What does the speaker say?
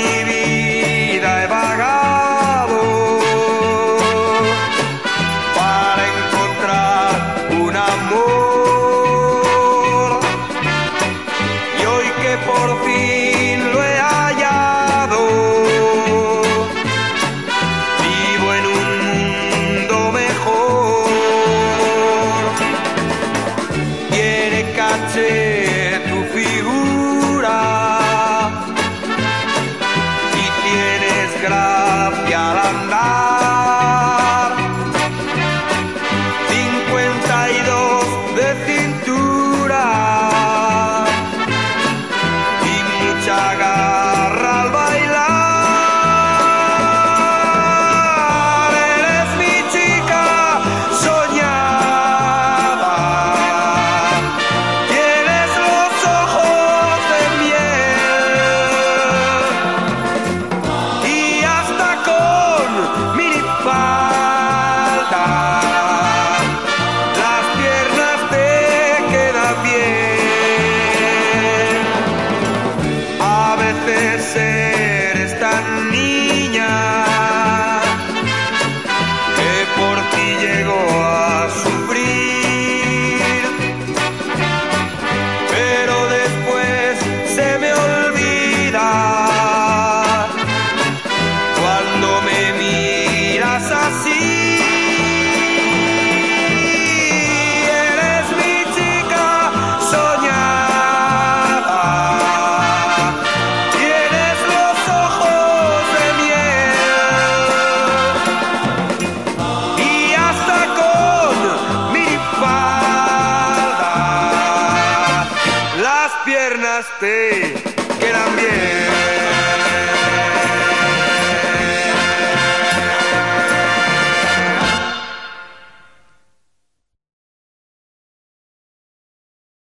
mi vida he vagado para encontrar un amor. Y hoy que por fin lo he hallado, vivo en un mundo mejor. Tiene caché. high. las piernas te quedan bien.